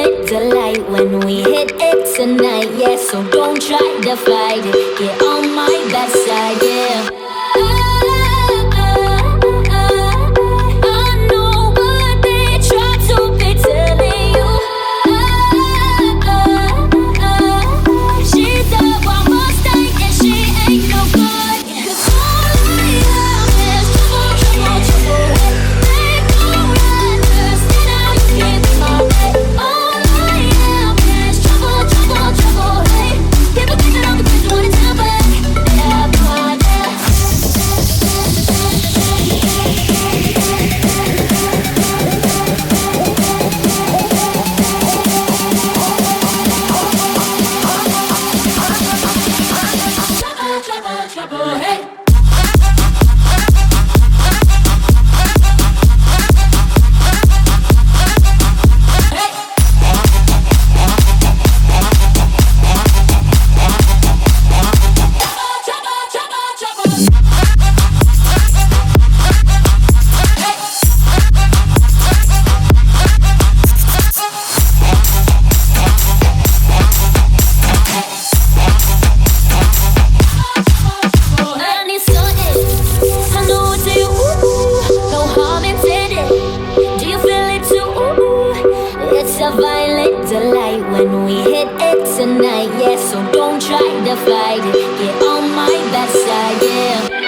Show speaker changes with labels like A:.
A: lit the light when we hit it tonight, yeah. So don't try to fight it. Get on my best side, yeah. hit it tonight, yeah. So don't try to fight it. Get on my bad side, yeah.